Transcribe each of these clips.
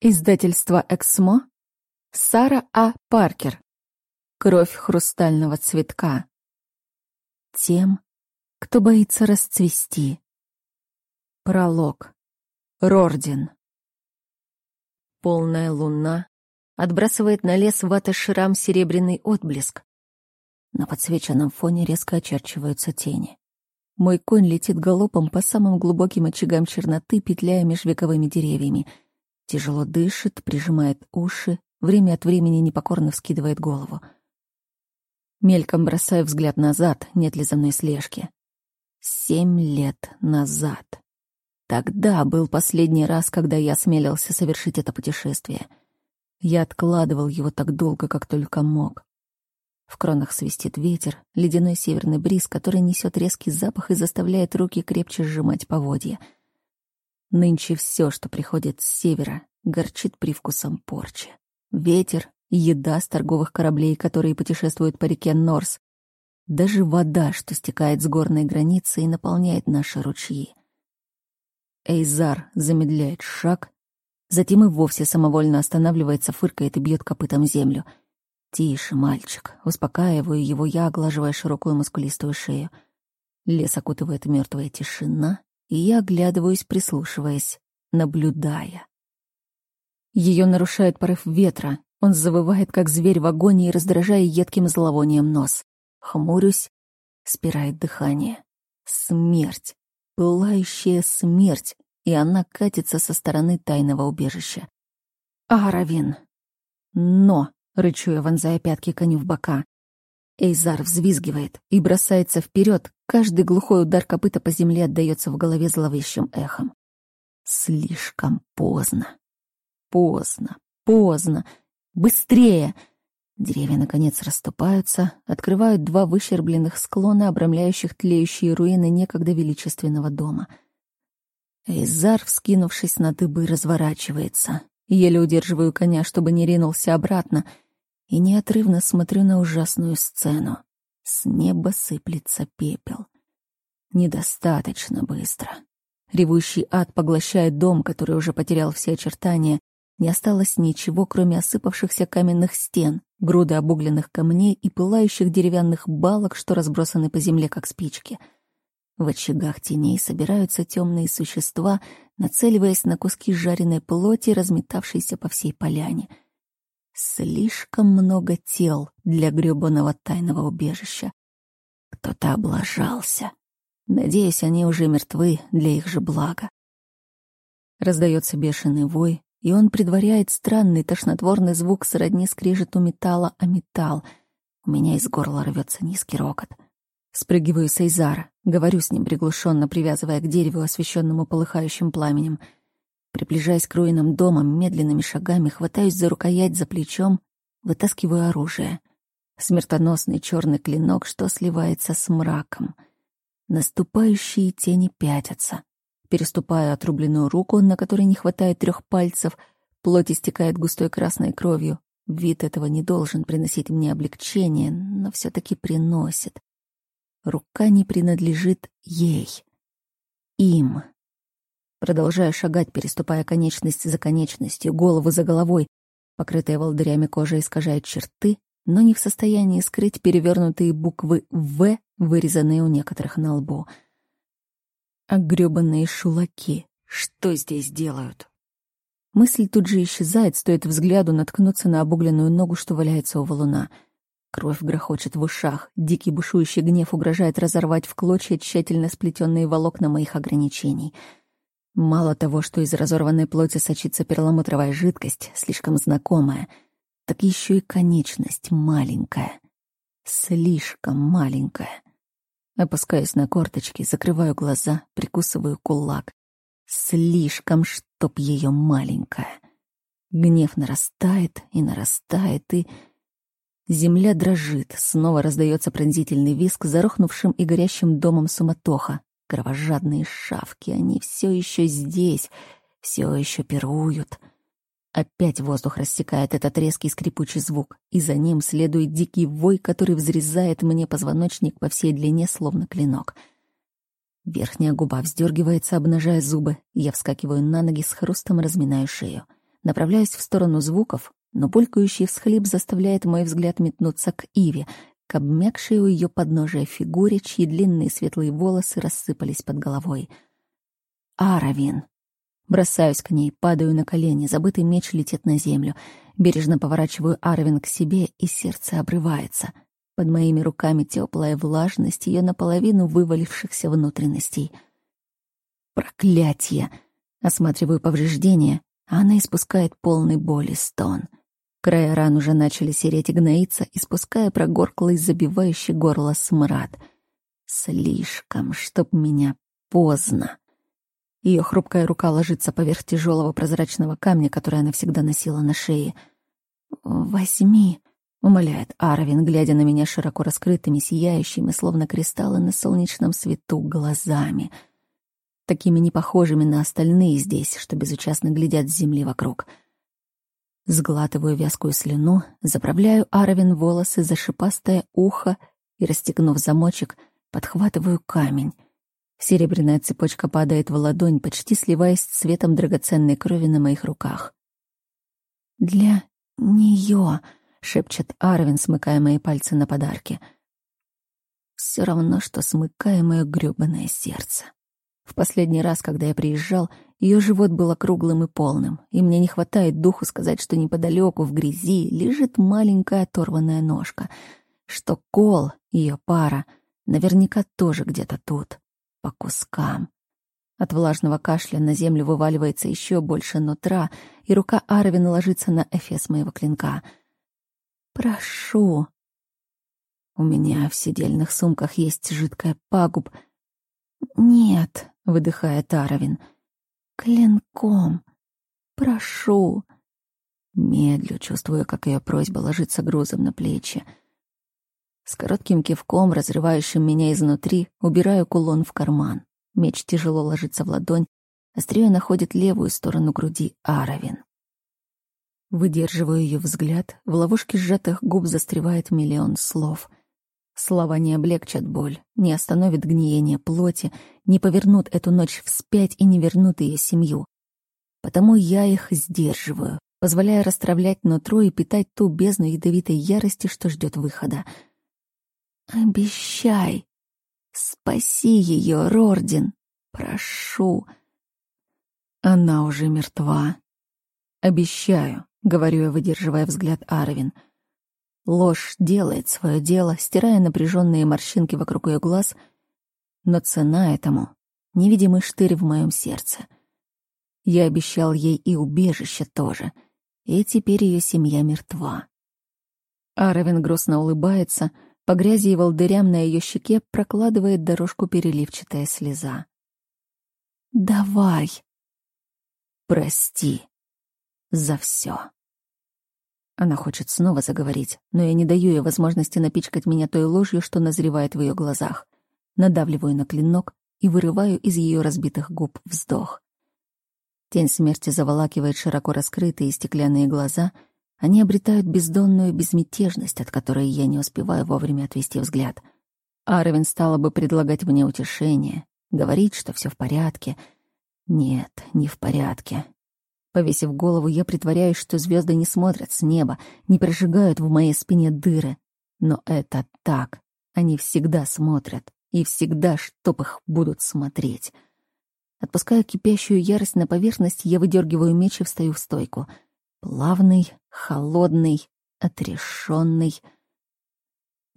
Издательство «Эксмо», Сара А. Паркер. Кровь хрустального цветка. Тем, кто боится расцвести. Пролог. Рордин. Полная луна отбрасывает на лес ваты шрам серебряный отблеск. На подсвеченном фоне резко очерчиваются тени. Мой конь летит галопом по самым глубоким очагам черноты, петляя меж вековыми деревьями — Тяжело дышит, прижимает уши, время от времени непокорно вскидывает голову. Мельком бросаю взгляд назад, нет ли за мной слежки. Семь лет назад. Тогда был последний раз, когда я осмелился совершить это путешествие. Я откладывал его так долго, как только мог. В кронах свистит ветер, ледяной северный бриз, который несет резкий запах и заставляет руки крепче сжимать поводья — Нынче все, что приходит с севера, горчит привкусом порчи. Ветер, еда с торговых кораблей, которые путешествуют по реке Норс, даже вода, что стекает с горной границы и наполняет наши ручьи. Эйзар замедляет шаг, затем и вовсе самовольно останавливается, фыркает и бьет копытом землю. «Тише, мальчик», успокаиваю его я, оглаживая широкую мускулистую шею. Лес окутывает мертвая тишина, и я оглядываюсь, прислушиваясь, наблюдая. Ее нарушает порыв ветра. Он завывает, как зверь в агонии, раздражая едким зловонием нос. Хмурюсь, спирает дыхание. Смерть. Пылающая смерть. И она катится со стороны тайного убежища. Аравин. Но, рычу я, вонзая пятки коню в бока. Эйзар взвизгивает и бросается вперед. Каждый глухой удар копыта по земле отдаётся в голове зловещим эхом. Слишком поздно. Поздно. Поздно. Быстрее! Деревья, наконец, расступаются, открывают два выщербленных склона, обрамляющих тлеющие руины некогда величественного дома. Эйзар, вскинувшись на дыбы, разворачивается. Еле удерживаю коня, чтобы не ринулся обратно — и неотрывно смотрю на ужасную сцену. С неба сыплется пепел. Недостаточно быстро. Ревущий ад поглощает дом, который уже потерял все очертания. Не осталось ничего, кроме осыпавшихся каменных стен, груды обугленных камней и пылающих деревянных балок, что разбросаны по земле, как спички. В очагах теней собираются темные существа, нацеливаясь на куски жареной плоти, разметавшейся по всей поляне — Слишком много тел для грёбаного тайного убежища. Кто-то облажался. Надеюсь, они уже мертвы для их же блага. Раздается бешеный вой, и он предваряет странный тошнотворный звук сродни скрежету металла о металл. У меня из горла рвется низкий рокот. Спрыгиваю с Эйзара, говорю с ним приглушенно, привязывая к дереву, освещенному полыхающим пламенем — Приближаясь к руинам дома, медленными шагами хватаюсь за рукоять за плечом, вытаскиваю оружие. Смертоносный черный клинок, что сливается с мраком. Наступающие тени пятятся. Переступаю отрубленную руку, на которой не хватает трех пальцев, плоть истекает густой красной кровью. Вид этого не должен приносить мне облегчение, но все таки приносит. Рука не принадлежит ей. Им. Продолжая шагать, переступая конечность за конечностью, голову за головой, покрытая волдырями кожа искажает черты, но не в состоянии скрыть перевернутые буквы «В», вырезанные у некоторых на лбу. А грёбаные шулаки, что здесь делают? Мысль тут же исчезает, стоит взгляду наткнуться на обугленную ногу, что валяется у валуна. Кровь грохочет в ушах, дикий бушующий гнев угрожает разорвать в клочья тщательно сплетенные волокна моих ограничений — Мало того, что из разорванной плоти сочится перламутровая жидкость, слишком знакомая, так еще и конечность маленькая. Слишком маленькая. Опускаюсь на корточки, закрываю глаза, прикусываю кулак. Слишком, чтоб ее маленькая. Гнев нарастает и нарастает, и... Земля дрожит, снова раздается пронзительный визг зарохнувшим и горящим домом суматоха. Кровожадные шавки, они все еще здесь, все еще пируют. Опять воздух рассекает этот резкий скрипучий звук, и за ним следует дикий вой, который взрезает мне позвоночник по всей длине, словно клинок. Верхняя губа вздергивается, обнажая зубы, я вскакиваю на ноги с хрустом, разминаю шею. Направляюсь в сторону звуков, но булькающий всхлип заставляет мой взгляд метнуться к Иве, к обмякшей у ее подножия фигуре, чьи длинные светлые волосы рассыпались под головой. Аравин. Бросаюсь к ней, падаю на колени, забытый меч летит на землю. Бережно поворачиваю Аравин к себе, и сердце обрывается. Под моими руками теплая влажность ее наполовину вывалившихся внутренностей. Проклятье! Осматриваю повреждения, а она испускает полный боли стон. Края ран уже начали сереть и гноиться, испуская прогорклый, забивающий горло смрад. Слишком, чтоб меня поздно. Ее хрупкая рука ложится поверх тяжелого прозрачного камня, который она всегда носила на шее. «Возьми», — умоляет Арвин, глядя на меня широко раскрытыми, сияющими, словно кристаллы на солнечном свету, глазами. Такими непохожими на остальные здесь, что безучастно глядят с земли вокруг. Сглатываю вязкую слюну, заправляю Аравин волосы за шипастое ухо и, расстегнув замочек, подхватываю камень — Серебряная цепочка падает в ладонь, почти сливаясь с цветом драгоценной крови на моих руках. «Для нее», — шепчет Арвин, смыкая мои пальцы на подарки. Все равно, что смыкая мое грёбаное сердце. В последний раз, когда я приезжал, ее живот был округлым и полным, и мне не хватает духу сказать, что неподалеку, в грязи, лежит маленькая оторванная ножка, что Кол, ее пара, наверняка тоже где-то тут по кускам. От влажного кашля на землю вываливается еще больше нутра, и рука Арвина ложится на эфес моего клинка. «Прошу». У меня в сидельных сумках есть жидкая пагуб. «Нет», — выдыхает Арвин. «Клинком. Прошу». Медлю, чувствуя, как ее просьба ложится грузом на плечи. С коротким кивком, разрывающим меня изнутри, убираю кулон в карман. Меч тяжело ложится в ладонь, острие находит левую сторону груди Аравин. Выдерживаю ее взгляд, в ловушке сжатых губ застревает миллион слов. Слова не облегчат боль, не остановят гниение плоти, не повернут эту ночь вспять и не вернут ее семью. Потому я их сдерживаю, позволяя расстравлять нутро и питать ту бездну ядовитой ярости, что ждет выхода — Обещай. Спаси ее, Рордин. Прошу. Она уже мертва. Обещаю, говорю я, выдерживая взгляд Арвин. Ложь делает свое дело, стирая напряженные морщинки вокруг ее глаз, но цена этому — невидимый штырь в моем сердце. Я обещал ей и убежище тоже, и теперь ее семья мертва. Аравин грустно улыбается — по грязи и волдырям на ее щеке прокладывает дорожку переливчатая слеза. «Давай!» «Прости за все!» Она хочет снова заговорить, но я не даю ей возможности напичкать меня той ложью, что назревает в ее глазах. Надавливаю на клинок и вырываю из ее разбитых губ вздох. Тень смерти заволакивает широко раскрытые стеклянные глаза — они обретают бездонную безмятежность, от которой я не успеваю вовремя отвести взгляд. Арвин стала бы предлагать мне утешение, говорить, что все в порядке. Нет, не в порядке. Повесив голову, я притворяюсь, что звезды не смотрят с неба, не прожигают в моей спине дыры. Но это так. Они всегда смотрят. И всегда, чтоб их будут смотреть. Отпуская кипящую ярость на поверхность, я выдергиваю меч и встаю в стойку — Плавный, холодный, отрешенный.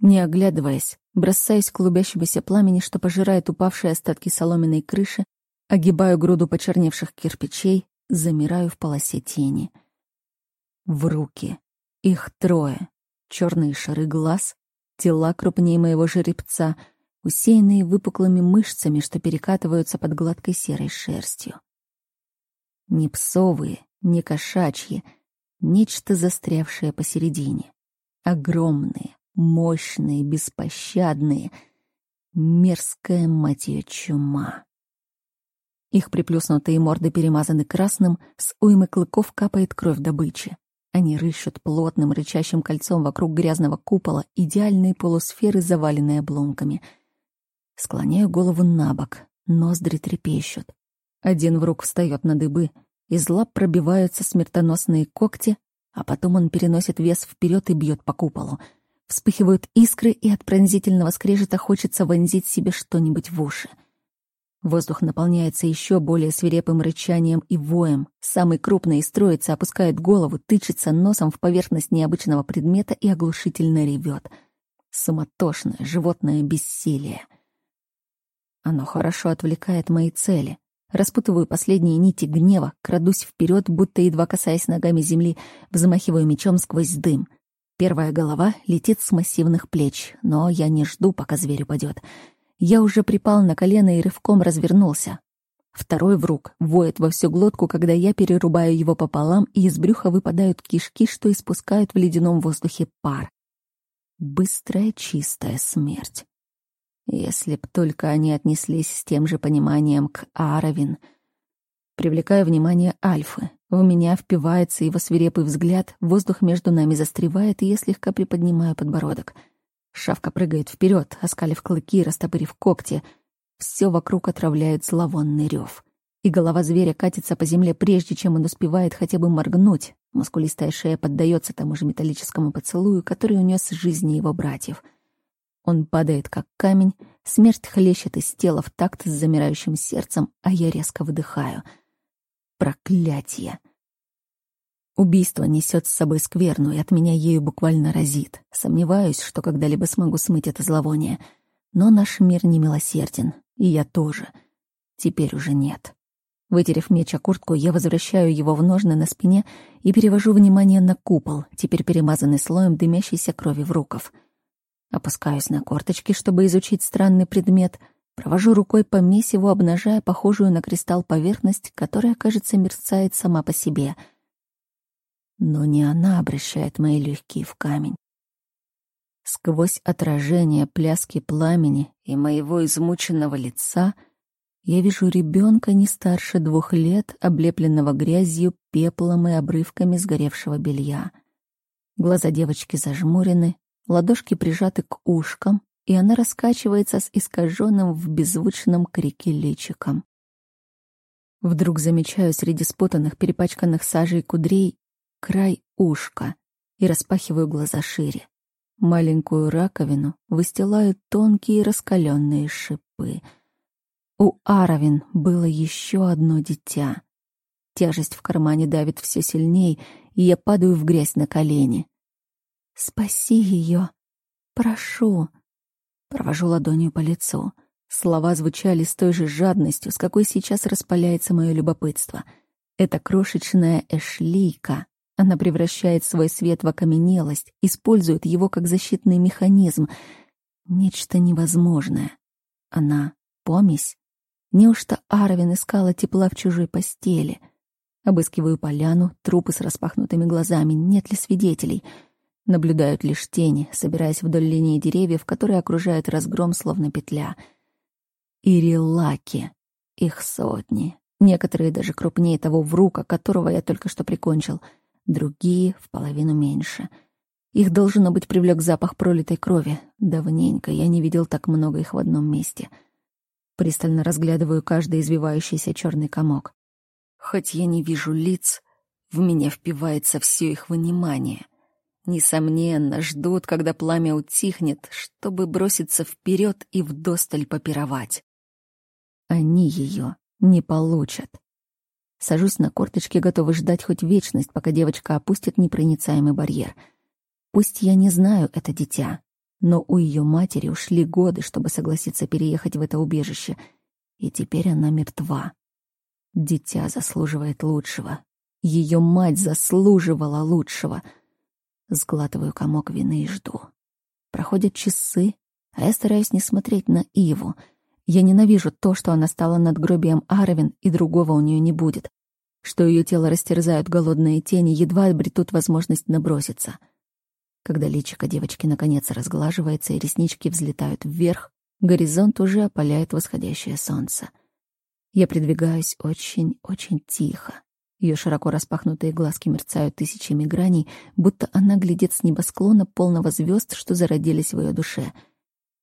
Не оглядываясь, бросаюсь к клубящемуся пламени, что пожирает упавшие остатки соломенной крыши, огибаю груду почерневших кирпичей, замираю в полосе тени. В руки. Их трое. Черные шары глаз, тела крупнее моего жеребца, усеянные выпуклыми мышцами, что перекатываются под гладкой серой шерстью. Не псовые, не кошачьи, нечто застрявшее посередине. Огромные, мощные, беспощадные, мерзкая мать ее чума. Их приплюснутые морды перемазаны красным, с уймы клыков капает кровь добычи. Они рыщут плотным рычащим кольцом вокруг грязного купола, идеальные полусферы, заваленные обломками. Склоняю голову на бок, ноздри трепещут. Один врук встает на дыбы, из лап пробиваются смертоносные когти, а потом он переносит вес вперед и бьет по куполу. Вспыхивают искры, и от пронзительного скрежета хочется вонзить себе что-нибудь в уши. Воздух наполняется еще более свирепым рычанием и воем. Самый крупный из троицы опускает голову, тычется носом в поверхность необычного предмета и оглушительно ревет. Суматошное животное бессилие. Оно хорошо отвлекает мои цели. Распутываю последние нити гнева, крадусь вперед, будто едва касаясь ногами земли, взмахиваю мечом сквозь дым. Первая голова летит с массивных плеч, но я не жду, пока зверь упадет. Я уже припал на колено и рывком развернулся. Второй врук воет во всю глотку, когда я перерубаю его пополам, и из брюха выпадают кишки, что испускают в ледяном воздухе пар. Быстрая чистая смерть. Если б только они отнеслись с тем же пониманием к Аравин. Привлекаю внимание Альфы. В меня впивается его свирепый взгляд, воздух между нами застревает, и я слегка приподнимаю подбородок. Шавка прыгает вперед, оскалив клыки, растопырив когти. Все вокруг отравляет зловонный рев. И голова зверя катится по земле, прежде чем он успевает хотя бы моргнуть. Мускулистая шея поддается тому же металлическому поцелую, который унес жизни его братьев — он падает, как камень, смерть хлещет из тела в такт с замирающим сердцем, а я резко выдыхаю. Проклятие! Убийство несет с собой скверну, и от меня ею буквально разит. Сомневаюсь, что когда-либо смогу смыть это зловоние. Но наш мир не милосерден, и я тоже. Теперь уже нет. Вытерев меч о куртку, я возвращаю его в ножны на спине и перевожу внимание на купол, теперь перемазанный слоем дымящейся крови в рукав. Опускаюсь на корточки, чтобы изучить странный предмет, провожу рукой по месиву, обнажая похожую на кристалл поверхность, которая, кажется, мерцает сама по себе. Но не она обращает мои легкие в камень. Сквозь отражение пляски пламени и моего измученного лица я вижу ребенка не старше двух лет, облепленного грязью, пеплом и обрывками сгоревшего белья. Глаза девочки зажмурены, ладошки прижаты к ушкам, и она раскачивается с искаженным в беззвучном крике личиком. Вдруг замечаю среди спутанных, перепачканных сажей кудрей край ушка и распахиваю глаза шире. Маленькую раковину выстилают тонкие раскаленные шипы. У Аравин было еще одно дитя. Тяжесть в кармане давит все сильней, и я падаю в грязь на колени. Спаси ее. Прошу. Провожу ладонью по лицу. Слова звучали с той же жадностью, с какой сейчас распаляется мое любопытство. Это крошечная эшлийка. Она превращает свой свет в окаменелость, использует его как защитный механизм. Нечто невозможное. Она — помесь? Неужто Арвин искала тепла в чужой постели? Обыскиваю поляну, трупы с распахнутыми глазами, нет ли свидетелей — Наблюдают лишь тени, собираясь вдоль линии деревьев, которые окружают разгром, словно петля. Ирилаки. Их сотни. Некоторые даже крупнее того врука, которого я только что прикончил. Другие — в половину меньше. Их, должно быть, привлек запах пролитой крови. Давненько я не видел так много их в одном месте. Пристально разглядываю каждый извивающийся черный комок. Хоть я не вижу лиц, в меня впивается все их внимание. Несомненно, ждут, когда пламя утихнет, чтобы броситься вперед и вдосталь попировать. Они ее не получат. Сажусь на корточки, готовый ждать хоть вечность, пока девочка опустит непроницаемый барьер. Пусть я не знаю это дитя, но у ее матери ушли годы, чтобы согласиться переехать в это убежище, и теперь она мертва. Дитя заслуживает лучшего. Ее мать заслуживала лучшего — Сглатываю комок вины и жду. Проходят часы, а я стараюсь не смотреть на Иву. Я ненавижу то, что она стала надгробием Арвин, и другого у нее не будет. Что ее тело растерзают голодные тени, едва обретут возможность наброситься. Когда личико девочки наконец разглаживается и реснички взлетают вверх, горизонт уже опаляет восходящее солнце. Я придвигаюсь очень-очень тихо. Ее широко распахнутые глазки мерцают тысячами граней, будто она глядит с небосклона полного звезд, что зародились в ее душе.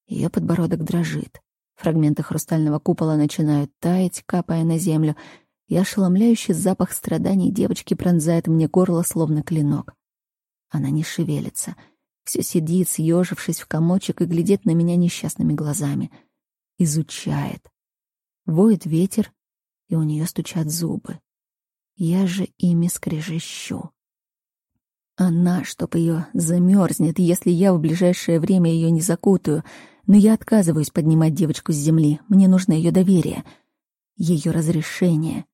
Ее подбородок дрожит. Фрагменты хрустального купола начинают таять, капая на землю. и ошеломляющий запах страданий девочки пронзает мне горло, словно клинок. Она не шевелится, все сидит, съежившись в комочек и глядит на меня несчастными глазами. Изучает. Воет ветер, и у нее стучат зубы. Я же ими скрежещу. Она, чтоб ее замерзнет, если я в ближайшее время ее не закутаю, но я отказываюсь поднимать девочку с земли. Мне нужно ее доверие, ее разрешение.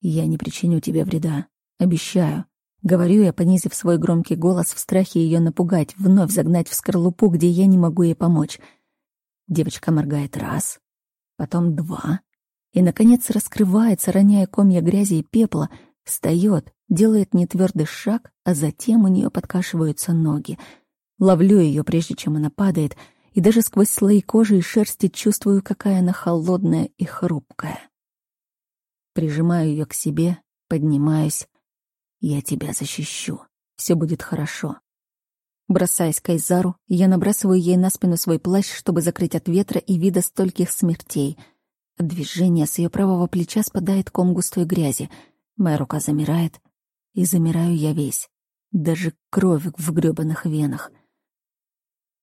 Я не причиню тебе вреда, обещаю. Говорю я, понизив свой громкий голос в страхе ее напугать, вновь загнать в скорлупу, где я не могу ей помочь. Девочка моргает раз, потом два, и, наконец, раскрывается, роняя комья грязи и пепла, встает, делает нетвердый шаг, а затем у нее подкашиваются ноги. Ловлю ее, прежде чем она падает, и даже сквозь слои кожи и шерсти чувствую, какая она холодная и хрупкая. Прижимаю ее к себе, поднимаюсь. Я тебя защищу. Все будет хорошо. Бросаясь к Айзару, я набрасываю ей на спину свой плащ, чтобы закрыть от ветра и вида стольких смертей — от движения с ее правого плеча спадает ком густой грязи. Моя рука замирает, и замираю я весь. Даже кровь в грёбаных венах.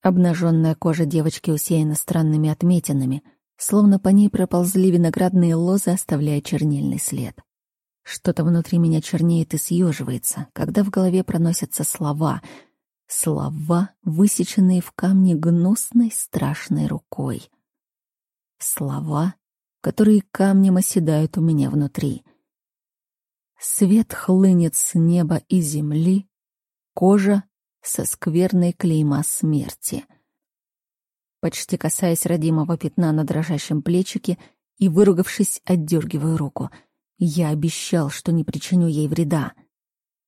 Обнаженная кожа девочки усеяна странными отметинами, словно по ней проползли виноградные лозы, оставляя чернильный след. Что-то внутри меня чернеет и съеживается, когда в голове проносятся слова. Слова, высеченные в камне гнусной, страшной рукой. Слова, которые камнем оседают у меня внутри. Свет хлынет с неба и земли, кожа со скверной клейма смерти. Почти касаясь родимого пятна на дрожащем плечике и, выругавшись, отдергиваю руку. Я обещал, что не причиню ей вреда.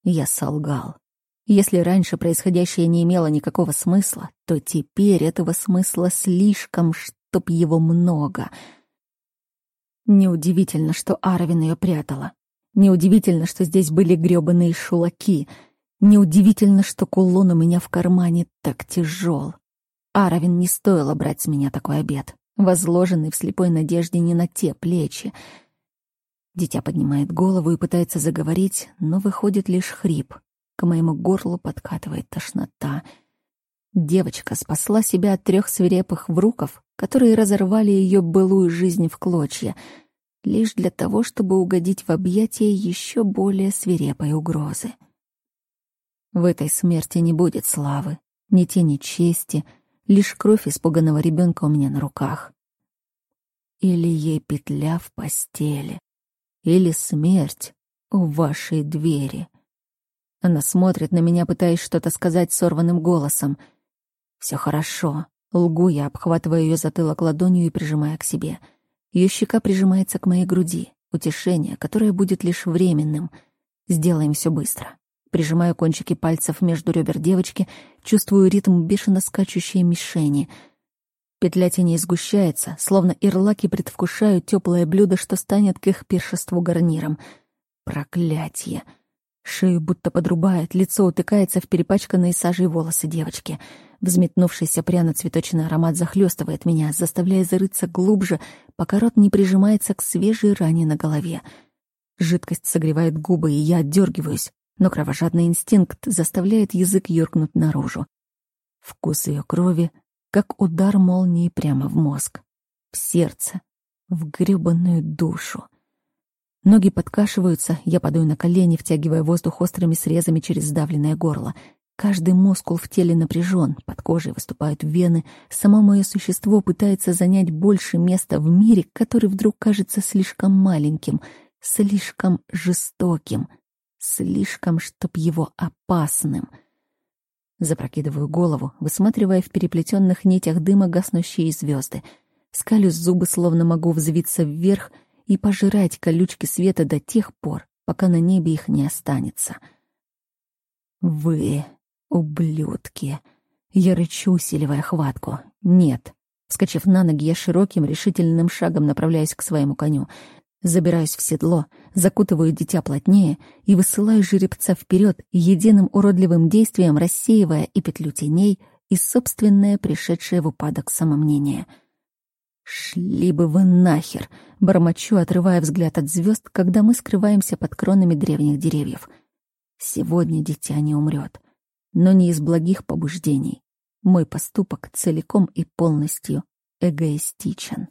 Я солгал. Если раньше происходящее не имело никакого смысла, то теперь этого смысла слишком, чтоб его много — Неудивительно, что Аравин ее прятала. Неудивительно, что здесь были грёбаные шулаки. Неудивительно, что кулон у меня в кармане так тяжел. Аравин не стоило брать с меня такой обед, возложенный в слепой надежде не на те плечи. Дитя поднимает голову и пытается заговорить, но выходит лишь хрип. К моему горлу подкатывает тошнота. Девочка спасла себя от трех свирепых вруков, которые разорвали ее былую жизнь в клочья, лишь для того, чтобы угодить в объятия еще более свирепой угрозы. В этой смерти не будет славы, ни тени чести, лишь кровь испуганного ребенка у меня на руках. Или ей петля в постели, или смерть у вашей двери. Она смотрит на меня, пытаясь что-то сказать сорванным голосом. Все хорошо. Лгу я, обхватывая ее затылок ладонью и прижимая к себе. Ее щека прижимается к моей груди. Утешение, которое будет лишь временным. Сделаем все быстро. Прижимаю кончики пальцев между ребер девочки, чувствую ритм бешено скачущей мишени. Петля теней сгущается, словно ирлаки предвкушают теплое блюдо, что станет к их пиршеству гарниром. Проклятье! Шею будто подрубает, лицо утыкается в перепачканные сажей волосы девочки — Взметнувшийся пряно-цветочный аромат захлестывает меня, заставляя зарыться глубже, пока рот не прижимается к свежей ране на голове. Жидкость согревает губы, и я отдергиваюсь, но кровожадный инстинкт заставляет язык юркнуть наружу. Вкус ее крови, как удар молнии прямо в мозг, в сердце, в грёбаную душу. Ноги подкашиваются, я падаю на колени, втягивая воздух острыми срезами через сдавленное горло — Каждый мускул в теле напряжен, под кожей выступают вены, само мое существо пытается занять больше места в мире, который вдруг кажется слишком маленьким, слишком жестоким, слишком, чтоб его опасным. Запрокидываю голову, высматривая в переплетенных нитях дыма гаснущие звезды. Скалюсь зубы, словно могу взвиться вверх и пожирать колючки света до тех пор, пока на небе их не останется. Вы Ублюдки. Я рычу, усиливая хватку. Нет. Вскочив на ноги, я широким, решительным шагом направляюсь к своему коню. Забираюсь в седло, закутываю дитя плотнее и высылаю жеребца вперед, единым уродливым действием рассеивая и петлю теней, и собственное пришедшее в упадок самомнение. «Шли бы вы нахер!» — бормочу, отрывая взгляд от звезд, когда мы скрываемся под кронами древних деревьев. Сегодня дитя не умрет, но не из благих побуждений. Мой поступок целиком и полностью эгоистичен.